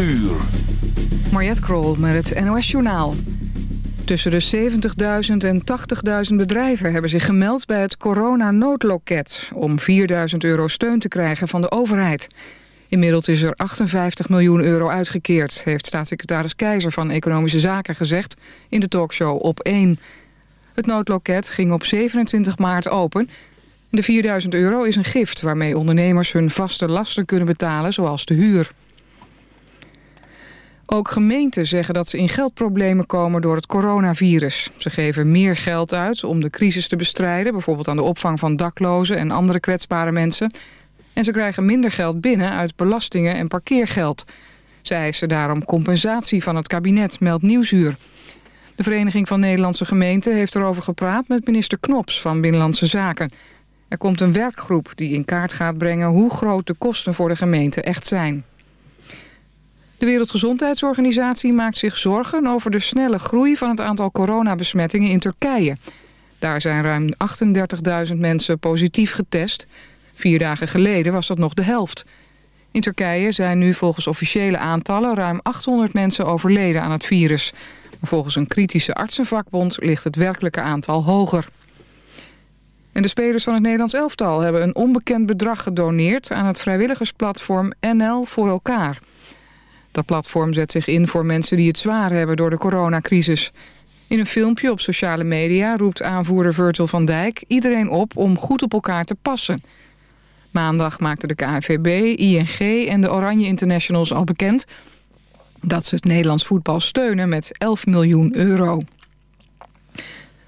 uur. Krol met het NOS Journaal. Tussen de 70.000 en 80.000 bedrijven hebben zich gemeld bij het corona-noodloket... om 4.000 euro steun te krijgen van de overheid. Inmiddels is er 58 miljoen euro uitgekeerd... heeft staatssecretaris Keizer van Economische Zaken gezegd in de talkshow Op 1. Het noodloket ging op 27 maart open. De 4000 euro is een gift waarmee ondernemers hun vaste lasten kunnen betalen, zoals de huur. Ook gemeenten zeggen dat ze in geldproblemen komen door het coronavirus. Ze geven meer geld uit om de crisis te bestrijden... bijvoorbeeld aan de opvang van daklozen en andere kwetsbare mensen. En ze krijgen minder geld binnen uit belastingen en parkeergeld. Ze eisen daarom compensatie van het kabinet, meldt Nieuwsuur. De Vereniging van Nederlandse Gemeenten heeft erover gepraat... met minister Knops van Binnenlandse Zaken. Er komt een werkgroep die in kaart gaat brengen... hoe groot de kosten voor de gemeente echt zijn. De Wereldgezondheidsorganisatie maakt zich zorgen over de snelle groei van het aantal coronabesmettingen in Turkije. Daar zijn ruim 38.000 mensen positief getest. Vier dagen geleden was dat nog de helft. In Turkije zijn nu volgens officiële aantallen ruim 800 mensen overleden aan het virus. Volgens een kritische artsenvakbond ligt het werkelijke aantal hoger. En de spelers van het Nederlands elftal hebben een onbekend bedrag gedoneerd... aan het vrijwilligersplatform NL voor elkaar... Dat platform zet zich in voor mensen die het zwaar hebben door de coronacrisis. In een filmpje op sociale media roept aanvoerder Virgil van Dijk iedereen op om goed op elkaar te passen. Maandag maakten de KNVB, ING en de Oranje Internationals al bekend dat ze het Nederlands voetbal steunen met 11 miljoen euro.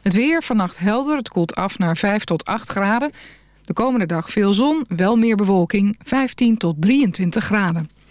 Het weer vannacht helder, het koelt af naar 5 tot 8 graden. De komende dag veel zon, wel meer bewolking, 15 tot 23 graden.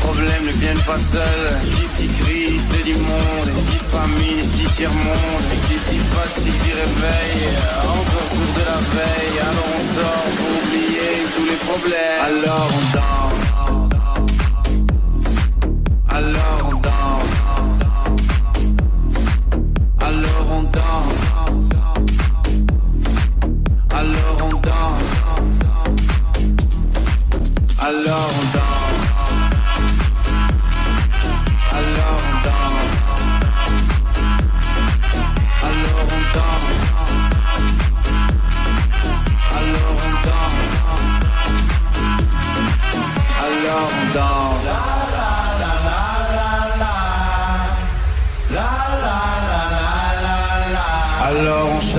problèmes ne viennent pas seuls. Qui dit crise, dit monde, dit famine, dit tiers-monde. Qui dit fatigue, dit réveil, encore sourd de la veille. Alors on sort pour oublier tous les problèmes. Alors on danse. Alors on danse. Alors on danse. Alors on danse. Alors on danse. Alors on.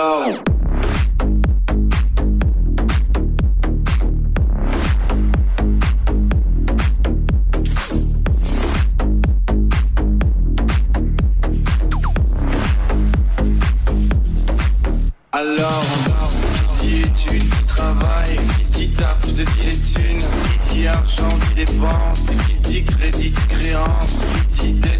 Alors. Alors, qui dit études, qui travaille, qui dit taf, je te dis les qui dit argent, qui dépense, qui dit crédit, créance, qui dit dette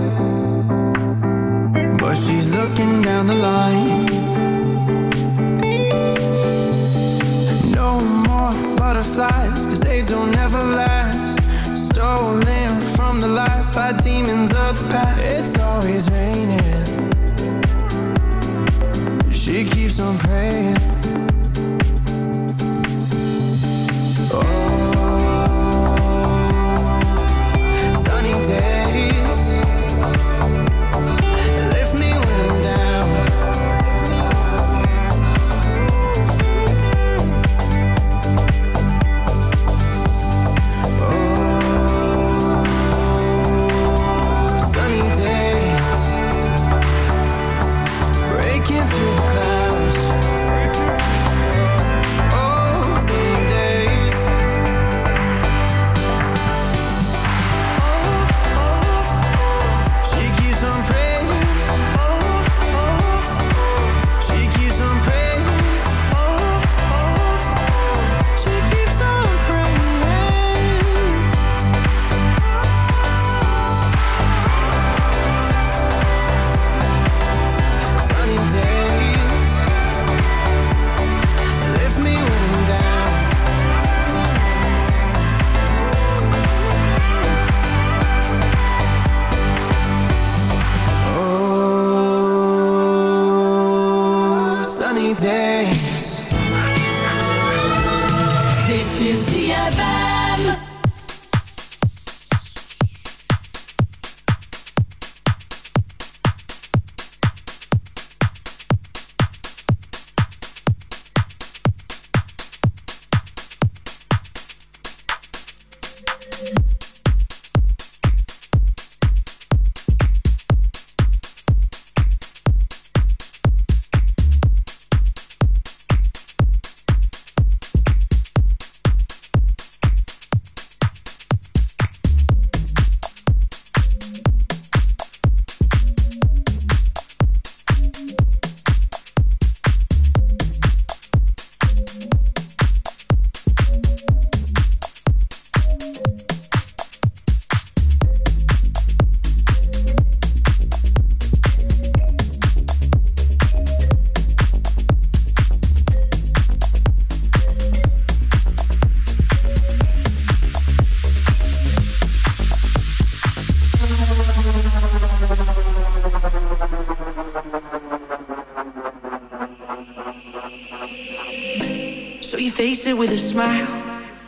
a smile.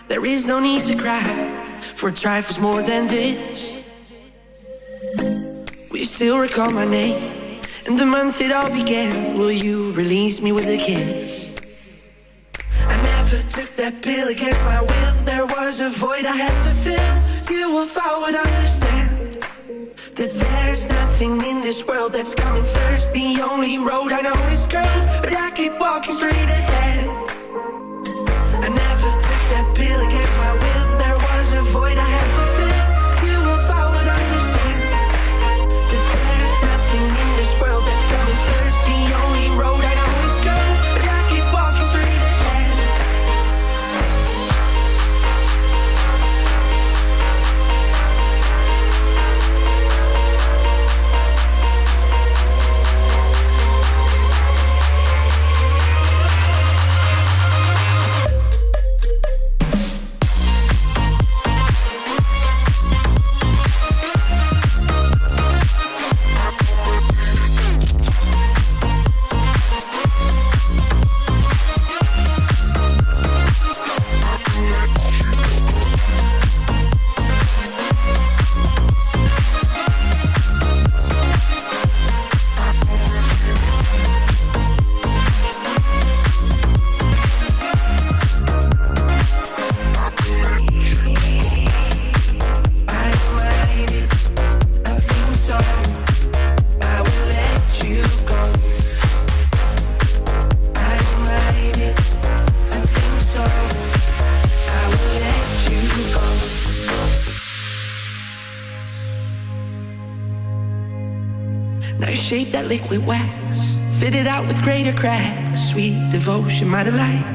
There is no need to cry for trifles more than this. We still recall my name and the month it all began? Will you release me with a kiss? I never took that pill against my will. There was a void I had to fill. You will forward understand that there's nothing in this world that's coming first. The only road I know is curved, but I keep walking straight ahead. My delight.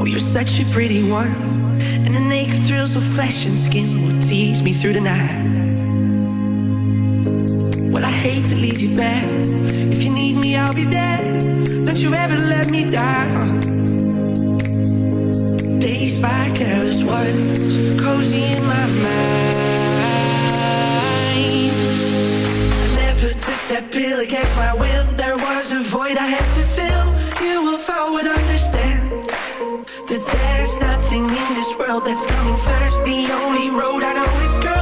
Oh, you're such a pretty one. And the naked thrills of flesh and skin will tease me through the night. Well, I hate to leave you back. If you need me, I'll be there. Don't you ever let me down. By careless words, cozy in my mind. That pill against my will. There was a void I had to fill. You will I would understand that there's nothing in this world that's coming first. The only road I know is curved,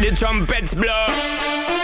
Make the trumpets blow.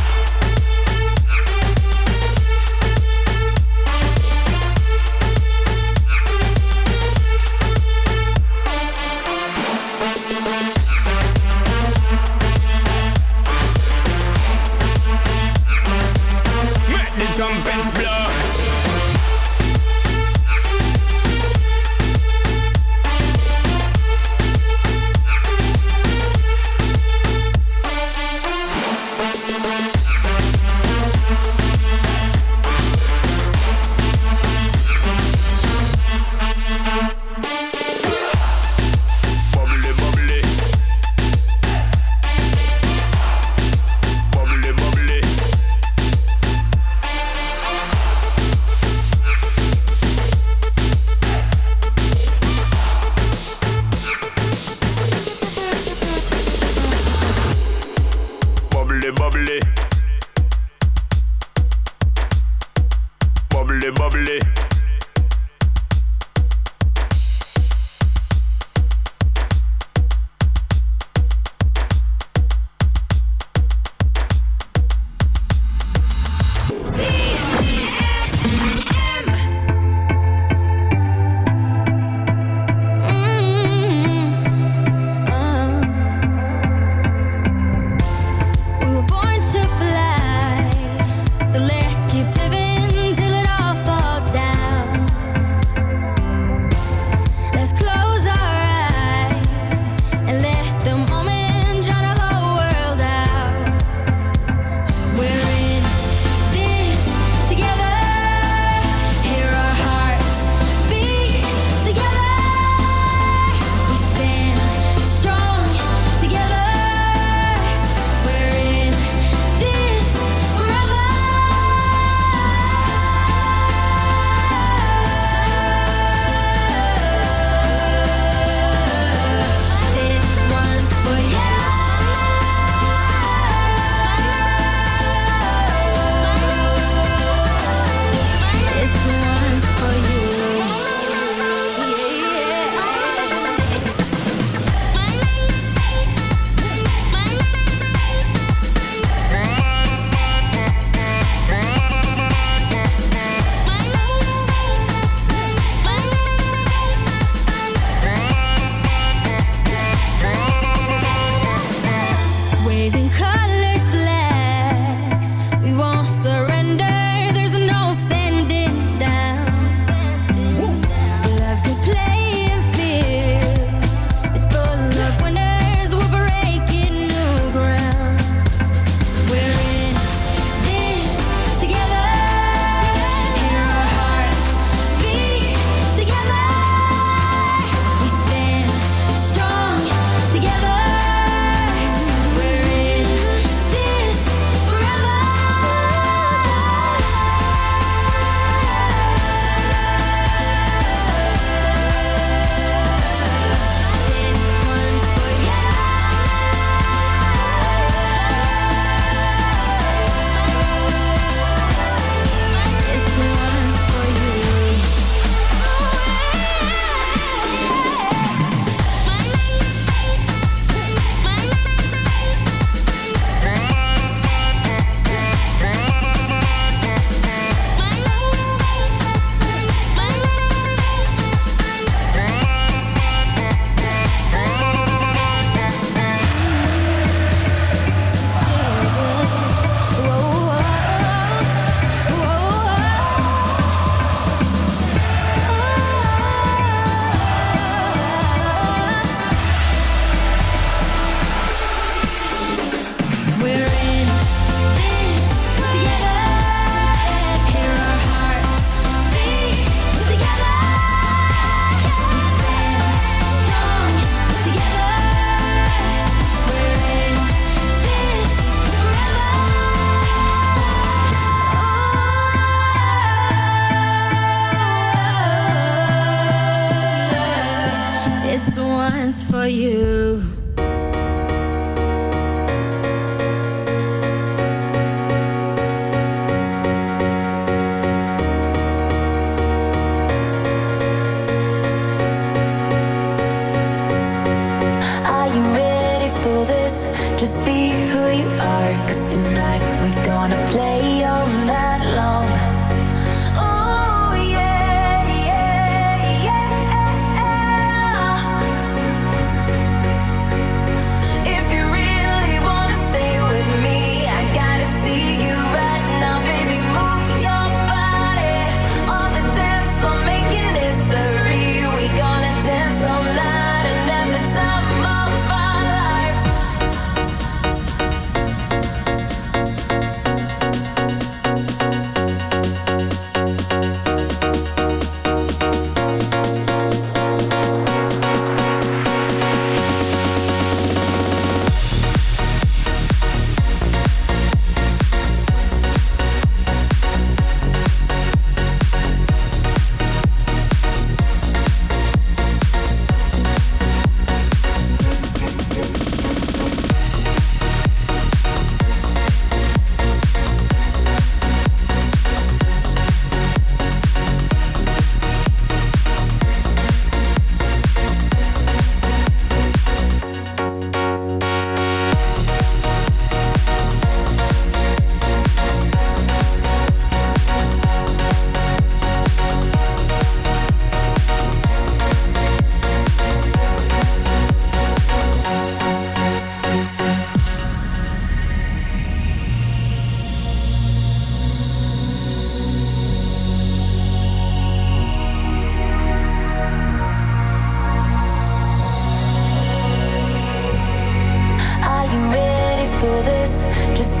Just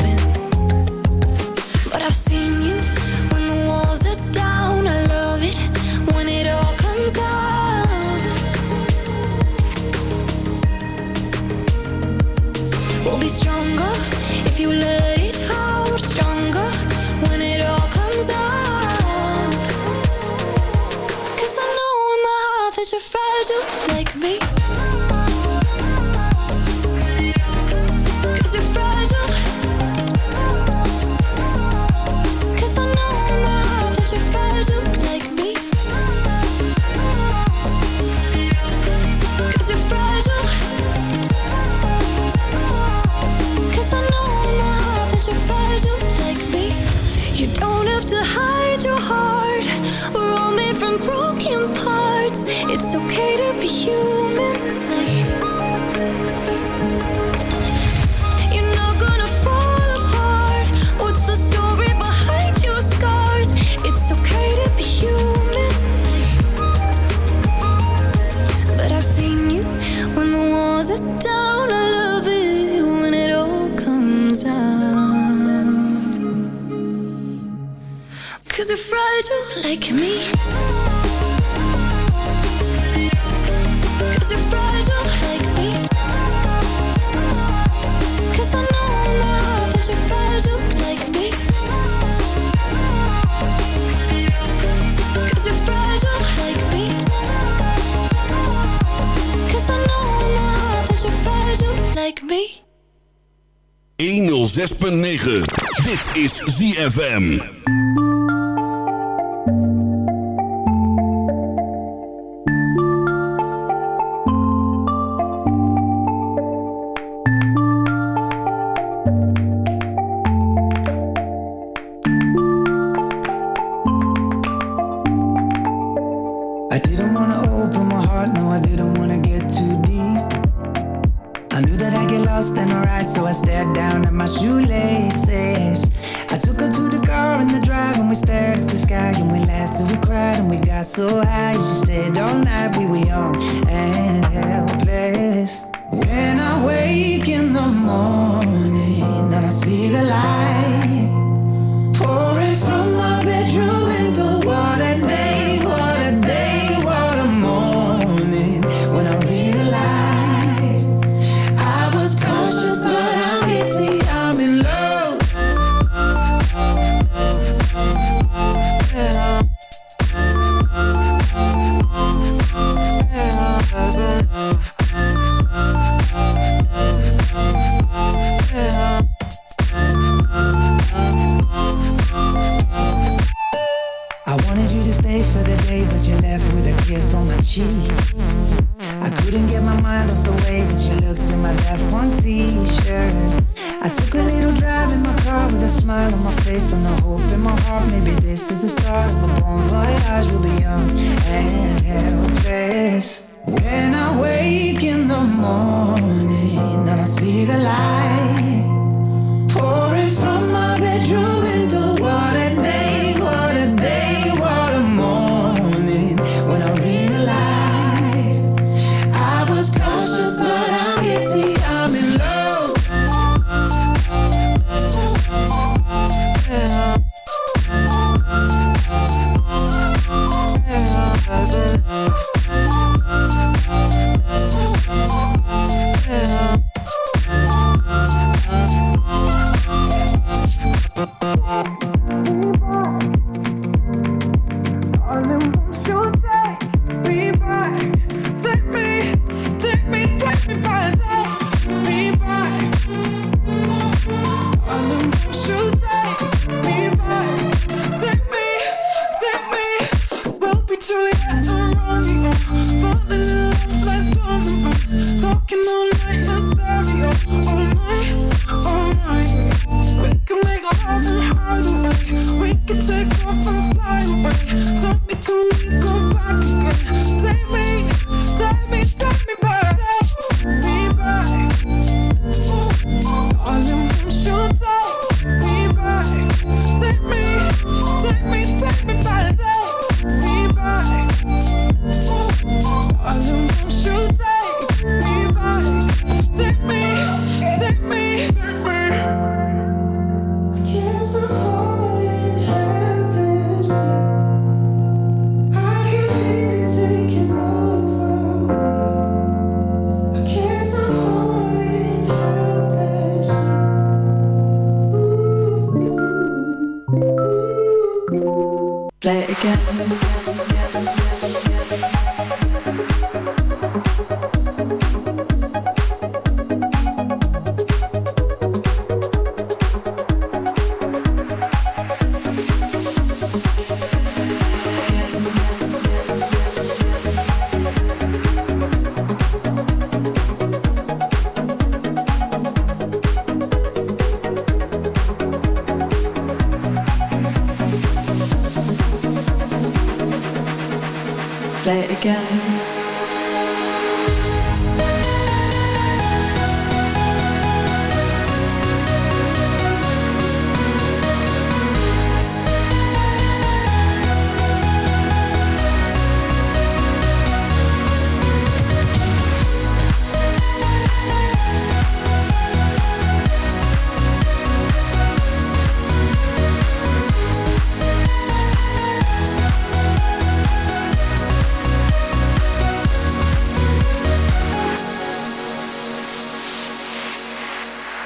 You don't have to hide your heart. We're all made from broken parts. It's okay to be human. like me. Cause you're fragile like me. Cause I know in my heart that you're fragile like me. Cause you're fragile like me. Cause I know in my heart that you're fragile like me. 106.9 Dit is ZFM. free. Told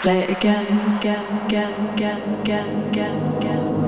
Play again, again, again, again, again, again, again.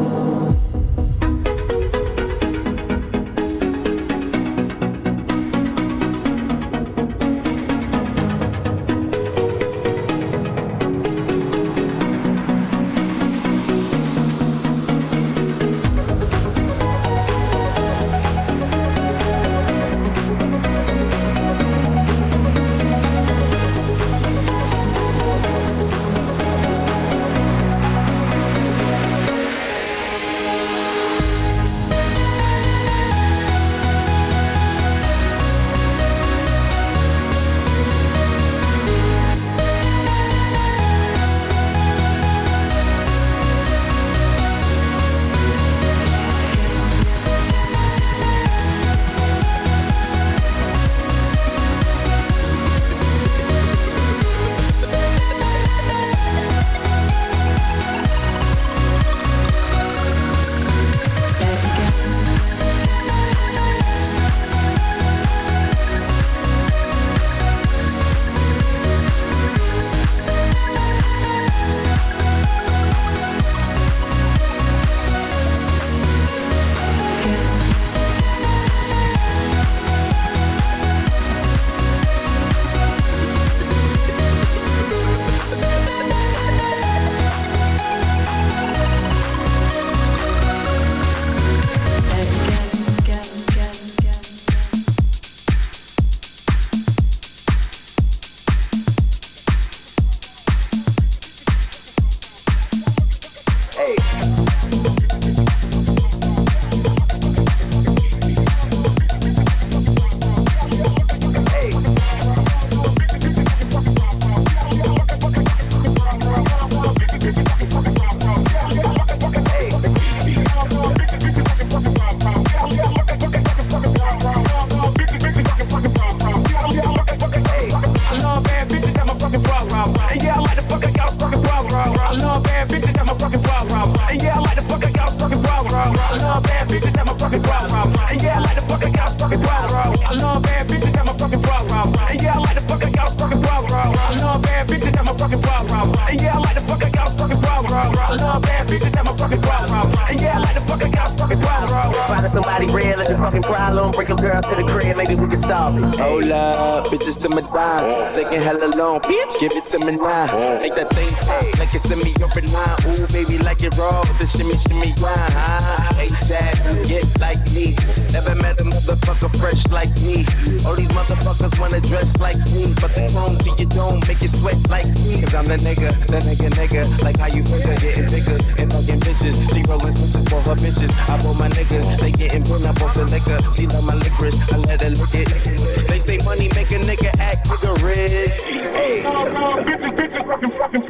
Line. Ooh, baby, like it raw with the shimmy, shimmy, grind. Huh? ASAP, get like me. Never met a motherfucker fresh like me. All these motherfuckers wanna dress like me. But the chrome to your dome make you sweat like me. Cause I'm the nigga, the nigga, nigga. Like how you figure, getting bigger and fucking bitches. She rolling switches for her bitches. I want my niggas, they getting burned up off the liquor. She love my licorice, I let her lick it. They say money make a nigga act nigga rich. Hey. bitches, bitches, fucking, fucking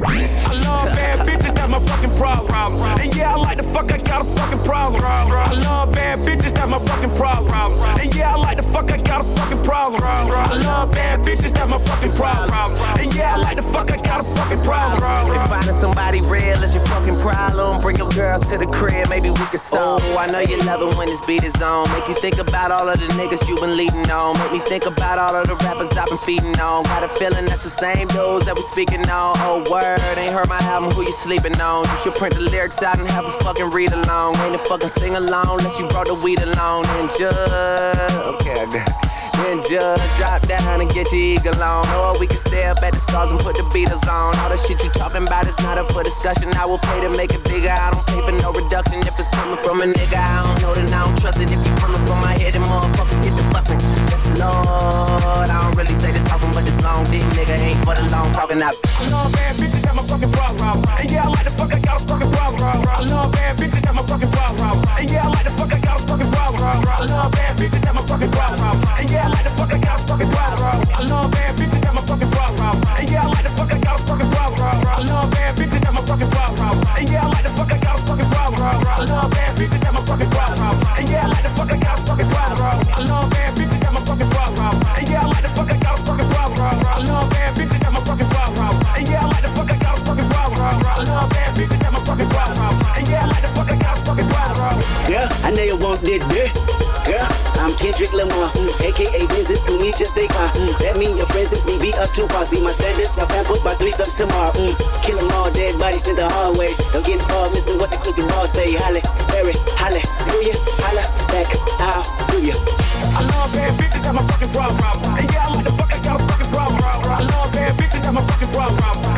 I love bad bitches, that's my fucking problem. And yeah, I like the fuck, I got a fucking problem. I love bad bitches, that's my fucking problem. And yeah, I like fuck, I got a fucking problem. I love bad bitches, that's my fucking problem. And yeah, I like the fuck, I got a fucking problem. If finding somebody real is your fucking problem, bring your girls to the crib, maybe we can solve. Oh, I know you love it when this beat is on. Make you think about all of the niggas you been leading on. Make me think about all of the rappers I've been feeding on. Got a feeling that's the same dudes that we speaking on. Oh, word, ain't heard my album, who you sleeping on? You should print the lyrics out and have a fucking read along. Ain't a fucking sing along unless you brought the weed along. And just, okay, I. Then just drop down and get your eagle on. Or we can stay up at the stars and put the Beatles on. All the shit you talking about is not up for discussion. I will pay to make it bigger. I don't pay for no reduction if it's coming from a nigga. I don't know that I don't trust it. If you coming hear the motherfuckers get the bustin'. Yes, Lord, I don't really say this often, but this long dick nigga ain't for the long talking. I love bad bitches, got my fucking problem. And yeah, I like the fuck, I got a fucking problem. I love bad bitches, got my fucking problem. And yeah, I like the fuck, I got a fucking problem. I love bad bitches, got my fucking problem. And yeah, I like the fuck, I got a fucking problem. I love bad bitches, that my fucking problem. And yeah, I like the fuck, I got a fucking problem. I love bad bitches, that my fucking problem. And yeah, I like the fuck, I got a fucking problem. I love bad bitches. Want that dick. Girl, I'm Kendrick Lamar, mm, aka business to me just they car. Mm, that mean your friends since me be up to par. See my standards, plan put my three subs tomorrow. Mm, kill them all, dead bodies in the hallway. Don't get involved, missing what the crystal ball say. Halle, Berry, halle, do ya? Holla back, how do ya? I love bad bitches, that's my fucking problem. And yeah, I like the fuck, I got a fucking problem. I love bad bitches, that's my fucking problem.